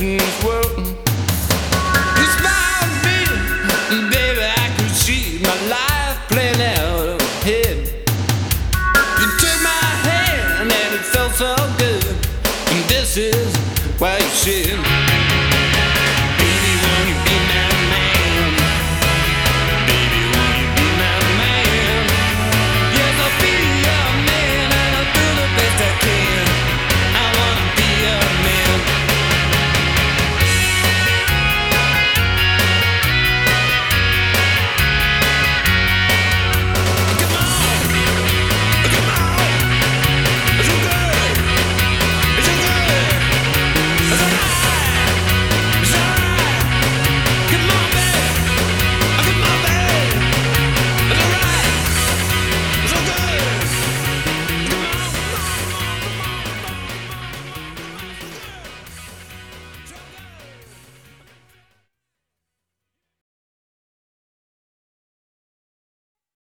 couldn't world. You smiled at me, baby, I could see my life playing out ahead. You took my hand and it felt so good. And this is why you said.